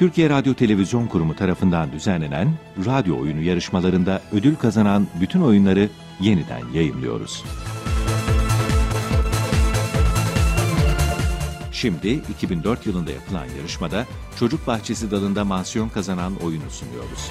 Türkiye Radyo Televizyon Kurumu tarafından düzenlenen radyo oyunu yarışmalarında ödül kazanan bütün oyunları yeniden yayımlıyoruz. Şimdi 2004 yılında yapılan yarışmada Çocuk Bahçesi dalında mansiyon kazanan oyunu sunuyoruz.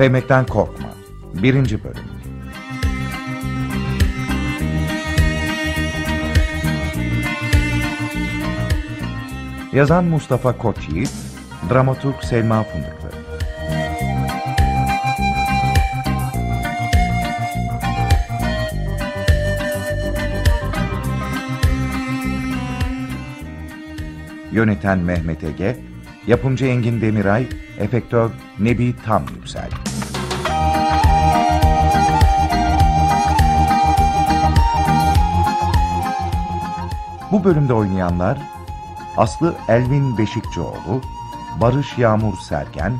Sevmekten korkma. Birinci bölüm. Yazan Mustafa Koçyiğit, dramaturg Selma Fındıklı. Yöneten Mehmet Ege, yapımcı Engin Demiray, efektör Nebi Tam Yüksel. Bu bölümde oynayanlar Aslı Elvin Beşikçioğlu, Barış Yağmur Sergen,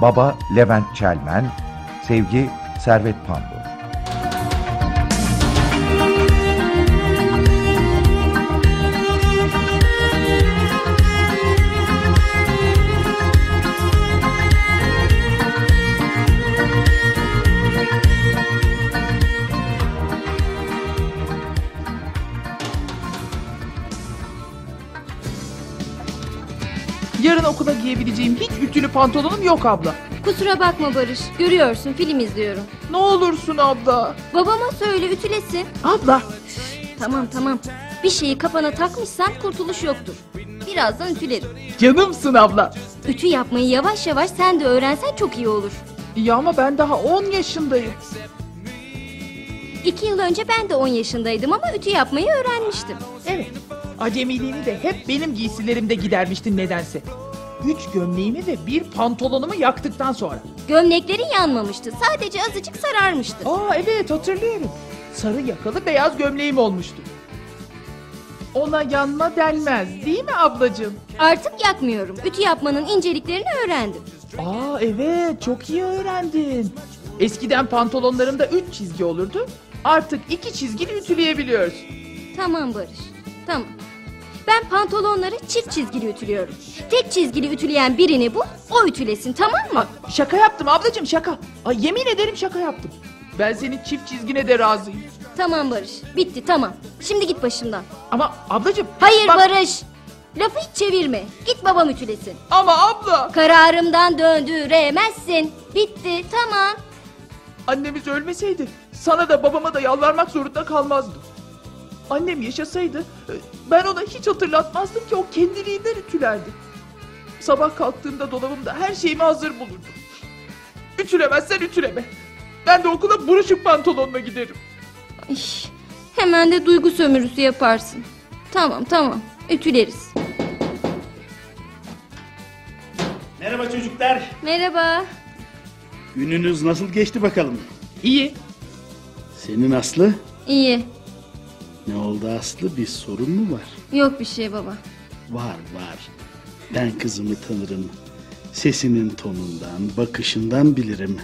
Baba Levent Çelmen, Sevgi Servet Pandur. Okula giyebileceğim hiç ütülü pantolonum yok abla. Kusura bakma Barış. Görüyorsun film izliyorum. Ne olursun abla. Babama söyle ütülesin. Abla. Tamam tamam. Bir şeyi kafana takmışsan kurtuluş yoktur. Birazdan ütülerim. Canımsın abla. Ütü yapmayı yavaş yavaş sen de öğrensen çok iyi olur. İyi ama ben daha 10 yaşındayım. İki yıl önce ben de 10 yaşındaydım ama ütü yapmayı öğrenmiştim. Evet. Acemiliğini de hep benim giysilerimde gidermiştin nedense. Üç gömleğimi ve bir pantolonumu yaktıktan sonra. Gömleklerin yanmamıştı. Sadece azıcık sararmıştı. Aa evet hatırlıyorum. Sarı yakalı beyaz gömleğim olmuştu. Ona yanma denmez değil mi ablacığım? Artık yakmıyorum. Ütü yapmanın inceliklerini öğrendim. Aa evet çok iyi öğrendin. Eskiden pantolonlarımda üç çizgi olurdu. Artık iki çizgili ütüleyebiliyoruz. Tamam Barış. Tamam. Ben pantolonları çift çizgili ütülüyorum. Tek çizgili ütüleyen birini bul, o ütülesin tamam mı? Şaka yaptım ablacığım şaka. Ay, yemin ederim şaka yaptım. Ben senin çift çizgine de razıyım. Tamam Barış. Bitti tamam. Şimdi git başımdan. Ama ablacığım... Hayır bak- Barış. Lafı hiç çevirme. Git babam ütülesin. Ama abla... Kararımdan döndüremezsin. Bitti tamam. Annemiz ölmeseydi sana da babama da yalvarmak zorunda kalmazdım. Annem yaşasaydı e, ben ona hiç hatırlatmazdım ki o kendiliğinden ütülerdi. Sabah kalktığımda dolabımda her şeyimi hazır bulurdum. Ütülemezsen ütüleme. Ben de okula buruşuk pantolonla giderim. İş, hemen de duygu sömürüsü yaparsın. Tamam tamam. Ütüleriz. Merhaba çocuklar. Merhaba. Gününüz nasıl geçti bakalım? İyi. Senin Aslı? İyi. Ne oldu Aslı? Bir sorun mu var? Yok bir şey baba. Var var. Ben kızımı tanırım. Sesinin tonundan, bakışından bilirim.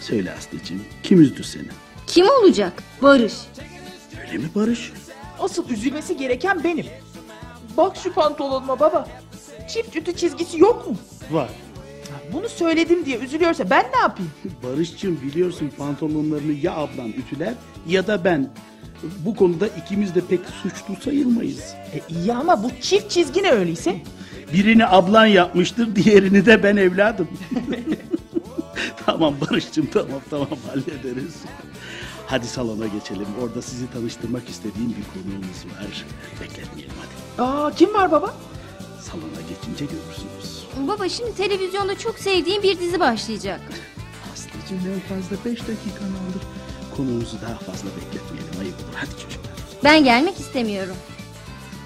Söyle Aslı'cığım, kim üzdü seni? Kim olacak? Barış. Öyle mi Barış? Asıl üzülmesi gereken benim. Bak şu pantolonuma baba. Çift ütü çizgisi yok mu? Var. Bunu söyledim diye üzülüyorsa ben ne yapayım? Barış'cığım biliyorsun pantolonlarını ya ablan ütüler ya da ben. Bu konuda ikimiz de pek suçlu sayılmayız. E iyi ama bu çift çizgi ne öyleyse? Birini ablan yapmıştır, diğerini de ben evladım. tamam Barış'cığım tamam tamam hallederiz. Hadi salona geçelim. Orada sizi tanıştırmak istediğim bir konuğumuz var. Bekletmeyelim hadi. Aa kim var baba? Salona geçince görürsünüz. Baba şimdi televizyonda çok sevdiğim bir dizi başlayacak. Aslıcığım en fazla beş dakikanı alır. Konuğumuzu daha fazla bekletmeyelim ayıp olur. Hadi çocuklar. Ben gelmek istemiyorum.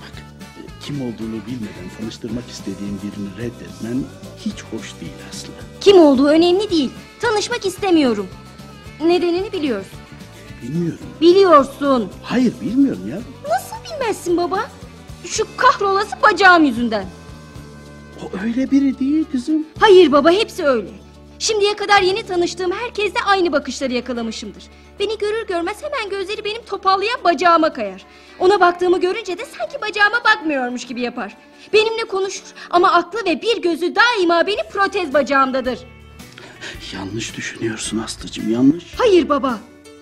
Bak e, kim olduğunu bilmeden tanıştırmak istediğin birini reddetmen hiç hoş değil Aslı. Kim olduğu önemli değil. Tanışmak istemiyorum. Nedenini biliyorsun. Bilmiyorum. Biliyorsun. Hayır bilmiyorum ya. Nasıl bilmezsin baba? Şu kahrolası bacağım yüzünden. Öyle biri değil kızım. Hayır baba hepsi öyle. Şimdiye kadar yeni tanıştığım herkeste aynı bakışları yakalamışımdır. Beni görür görmez hemen gözleri benim topallayan bacağıma kayar. Ona baktığımı görünce de sanki bacağıma bakmıyormuş gibi yapar. Benimle konuşur ama aklı ve bir gözü daima benim protez bacağımdadır. Yanlış düşünüyorsun Aslıcığım yanlış. Hayır baba.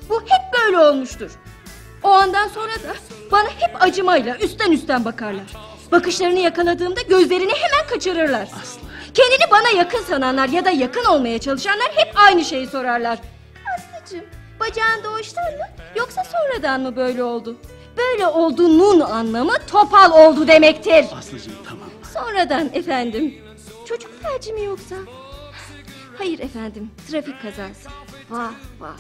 Bu hep böyle olmuştur. O andan sonra da bana hep acımayla üstten üstten bakarlar. Bakışlarını yakaladığımda gözlerini hemen kaçırırlar. Aslı. Kendini bana yakın sananlar ya da yakın olmaya çalışanlar hep aynı şeyi sorarlar. Aslıcığım bacağın doğuştan mı yoksa sonradan mı böyle oldu? Böyle olduğunun anlamı topal oldu demektir. Aslıcığım tamam. Sonradan efendim. Çocuk felci mi yoksa? Hayır efendim trafik kazası. Vah vah.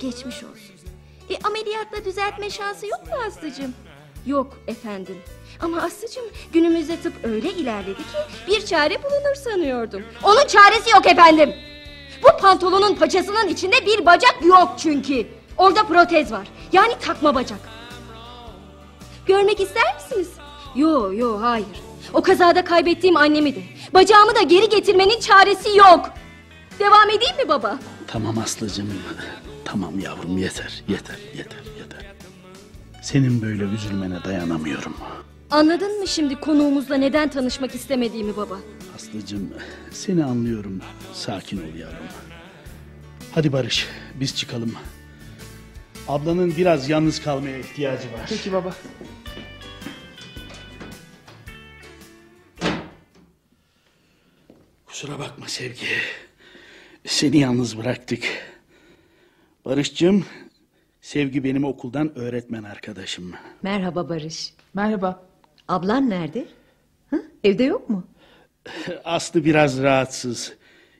Geçmiş olsun. E, ameliyatla düzeltme şansı yok mu Aslıcığım? Yok efendim. Ama Aslıcığım günümüzde tıp öyle ilerledi ki bir çare bulunur sanıyordum. Onun çaresi yok efendim. Bu pantolonun paçasının içinde bir bacak yok çünkü. Orada protez var. Yani takma bacak. Görmek ister misiniz? Yo yo hayır. O kazada kaybettiğim annemi de bacağımı da geri getirmenin çaresi yok. Devam edeyim mi baba? Tamam Aslıcığım. Tamam yavrum yeter yeter yeter yeter. Senin böyle üzülmene dayanamıyorum. Anladın mı şimdi konuğumuzla neden tanışmak istemediğimi baba? Aslıcığım seni anlıyorum. Sakin ol yavrum. Hadi Barış biz çıkalım. Ablanın biraz yalnız kalmaya ihtiyacı var. Peki baba. Kusura bakma Sevgi. Seni yalnız bıraktık. Barış'cığım, Sevgi benim okuldan öğretmen arkadaşım. Merhaba Barış. Merhaba. Ablan nerede? Hı? Evde yok mu? Aslı biraz rahatsız.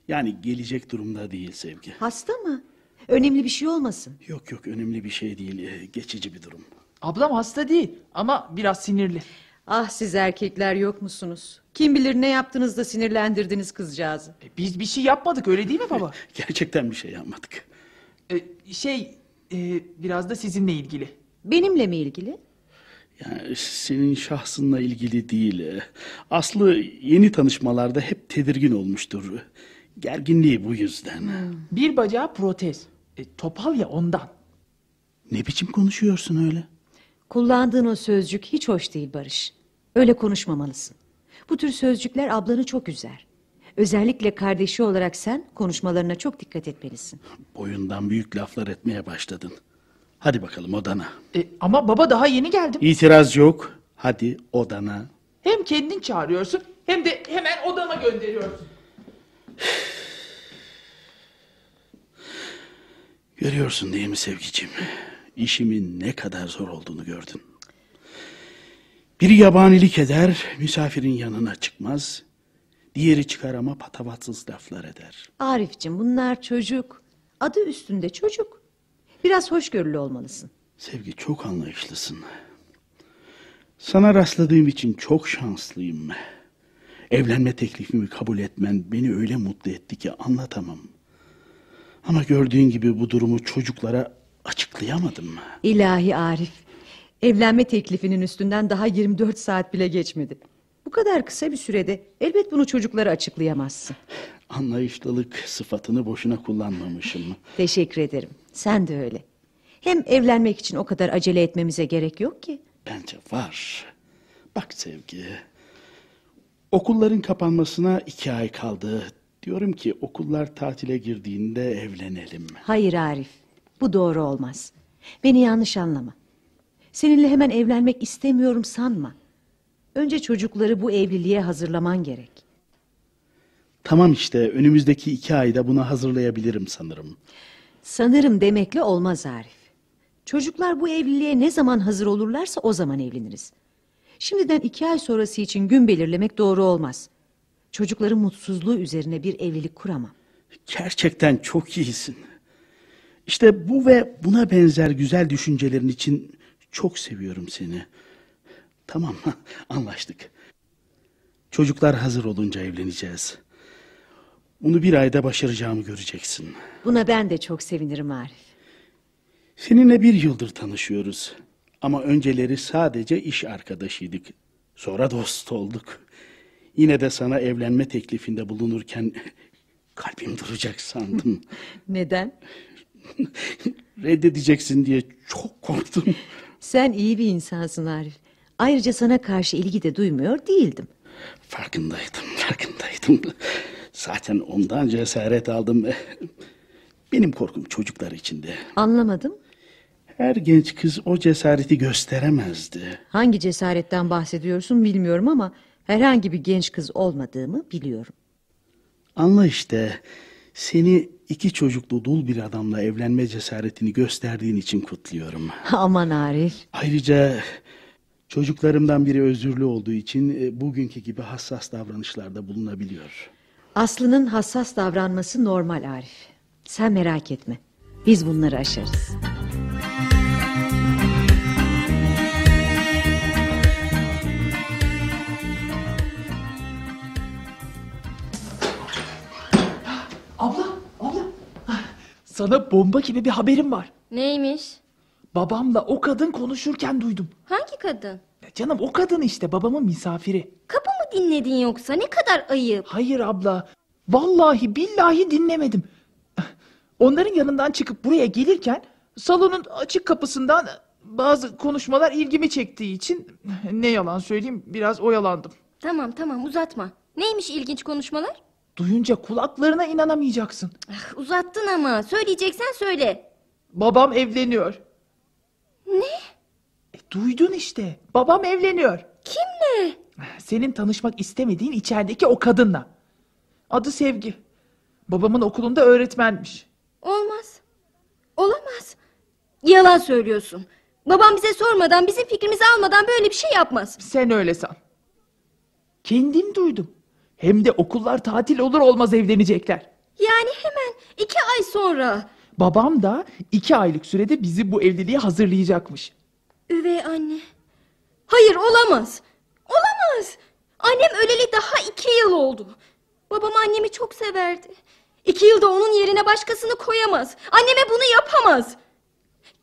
Yani gelecek durumda değil Sevgi. Hasta mı? Önemli bir şey olmasın. Yok yok önemli bir şey değil. e, Geçici bir durum. Ablam hasta değil ama biraz sinirli. Ah siz erkekler yok musunuz? Kim bilir ne yaptınız da sinirlendirdiniz kızcağızı. E, Biz bir şey yapmadık öyle değil mi baba? Gerçekten bir şey yapmadık. E, şey e, biraz da sizinle ilgili. Benimle mi ilgili? Yani senin şahsınla ilgili değil. Aslı yeni tanışmalarda hep tedirgin olmuştur. Gerginliği bu yüzden. Bir bacağı protez. E, topal ya ondan. Ne biçim konuşuyorsun öyle? Kullandığın o sözcük hiç hoş değil Barış. Öyle konuşmamalısın. Bu tür sözcükler ablanı çok üzer. Özellikle kardeşi olarak sen konuşmalarına çok dikkat etmelisin. Boyundan büyük laflar etmeye başladın. Hadi bakalım odana. E, ama baba daha yeni geldim. İtiraz yok. Hadi odana. Hem kendin çağırıyorsun hem de hemen odama gönderiyorsun. Görüyorsun değil mi sevgicim? İşimin ne kadar zor olduğunu gördün. Biri yabanilik eder, misafirin yanına çıkmaz. Diğeri çıkar ama patavatsız laflar eder. Arif'cim bunlar çocuk. Adı üstünde çocuk. Biraz hoşgörülü olmalısın. Sevgi çok anlayışlısın. Sana rastladığım için çok şanslıyım. Evlenme teklifimi kabul etmen beni öyle mutlu etti ki anlatamam. Ama gördüğün gibi bu durumu çocuklara açıklayamadım. İlahi Arif. Evlenme teklifinin üstünden daha 24 saat bile geçmedi. Bu kadar kısa bir sürede elbet bunu çocuklara açıklayamazsın. Anlayışlılık sıfatını boşuna kullanmamışım. Teşekkür ederim. Sen de öyle. Hem evlenmek için o kadar acele etmemize gerek yok ki. Bence var. Bak Sevgi. Okulların kapanmasına iki ay kaldı. Diyorum ki okullar tatile girdiğinde evlenelim. Hayır Arif. Bu doğru olmaz. Beni yanlış anlama. Seninle hemen evlenmek istemiyorum sanma. Önce çocukları bu evliliğe hazırlaman gerek. Tamam işte önümüzdeki iki ayda buna hazırlayabilirim sanırım. Sanırım demekle olmaz Arif. Çocuklar bu evliliğe ne zaman hazır olurlarsa o zaman evleniriz. Şimdiden iki ay sonrası için gün belirlemek doğru olmaz. Çocukların mutsuzluğu üzerine bir evlilik kuramam. Gerçekten çok iyisin. İşte bu ve buna benzer güzel düşüncelerin için çok seviyorum seni. Tamam, anlaştık. Çocuklar hazır olunca evleneceğiz. Bunu bir ayda başaracağımı göreceksin. Buna ben de çok sevinirim Arif. Seninle bir yıldır tanışıyoruz. Ama önceleri sadece iş arkadaşıydık. Sonra dost olduk. Yine de sana evlenme teklifinde bulunurken kalbim duracak sandım. Neden? Reddedeceksin diye çok korktum. Sen iyi bir insansın Arif. Ayrıca sana karşı ilgi de duymuyor değildim. Farkındaydım, farkındaydım. Zaten ondan cesaret aldım. Benim korkum çocuklar içinde. Anlamadım. Her genç kız o cesareti gösteremezdi. Hangi cesaretten bahsediyorsun bilmiyorum ama herhangi bir genç kız olmadığımı biliyorum. Anla işte seni iki çocuklu dul bir adamla evlenme cesaretini gösterdiğin için kutluyorum. Aman Arif. Ayrıca çocuklarımdan biri özürlü olduğu için e, bugünkü gibi hassas davranışlarda bulunabiliyor. Aslı'nın hassas davranması normal Arif. Sen merak etme. Biz bunları aşarız. Abla, abla. Sana bomba gibi bir haberim var. Neymiş? Babamla o kadın konuşurken duydum. Hangi kadın? Ya canım o kadın işte babamın misafiri. Kapı mı dinledin yoksa? Ne kadar ayıp. Hayır abla. Vallahi billahi dinlemedim. Onların yanından çıkıp buraya gelirken salonun açık kapısından bazı konuşmalar ilgimi çektiği için ne yalan söyleyeyim biraz oyalandım. Tamam tamam uzatma. Neymiş ilginç konuşmalar? Duyunca kulaklarına inanamayacaksın. Ah, uzattın ama. Söyleyeceksen söyle. Babam evleniyor. Duydun işte. Babam evleniyor. Kimle? Senin tanışmak istemediğin içerideki o kadınla. Adı Sevgi. Babamın okulunda öğretmenmiş. Olmaz. Olamaz. Yalan söylüyorsun. Babam bize sormadan, bizim fikrimizi almadan böyle bir şey yapmaz. Sen öyle san. Kendim duydum. Hem de okullar tatil olur olmaz evlenecekler. Yani hemen iki ay sonra. Babam da iki aylık sürede bizi bu evliliğe hazırlayacakmış. Üvey anne. Hayır olamaz. Olamaz. Annem öleli daha iki yıl oldu. Babam annemi çok severdi. İki yılda onun yerine başkasını koyamaz. Anneme bunu yapamaz.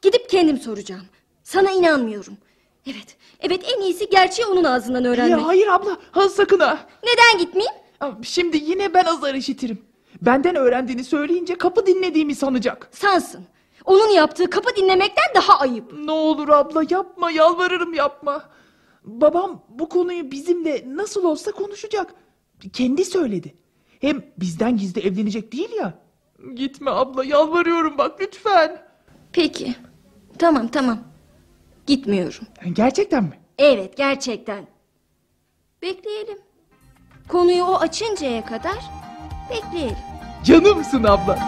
Gidip kendim soracağım. Sana inanmıyorum. Evet, evet en iyisi gerçeği onun ağzından öğrenmek. Ya hayır abla, ha sakın ha. Neden gitmeyeyim? Şimdi yine ben azar işitirim. Benden öğrendiğini söyleyince kapı dinlediğimi sanacak. Sansın. Onun yaptığı kapı dinlemekten daha ayıp. Ne olur abla yapma, yalvarırım yapma. Babam bu konuyu bizimle nasıl olsa konuşacak. Kendi söyledi. Hem bizden gizli evlenecek değil ya. Gitme abla, yalvarıyorum bak lütfen. Peki. Tamam tamam. Gitmiyorum. Gerçekten mi? Evet gerçekten. Bekleyelim. Konuyu o açıncaya kadar bekleyelim. Canımsın abla.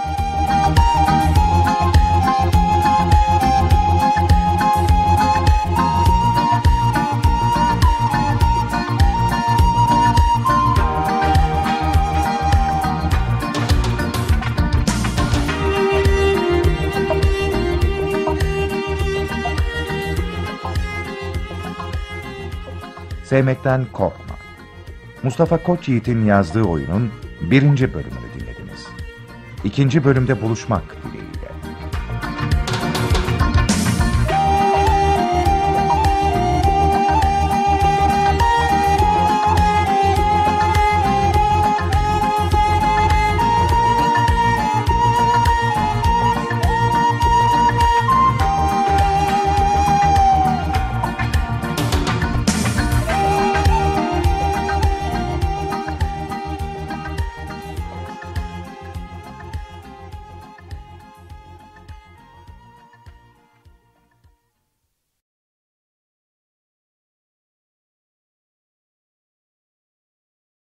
Sevmekten Korkma. Mustafa Koçyiğit'in yazdığı oyunun birinci bölümünü dinlediniz. İkinci bölümde buluşmak dileğiyle.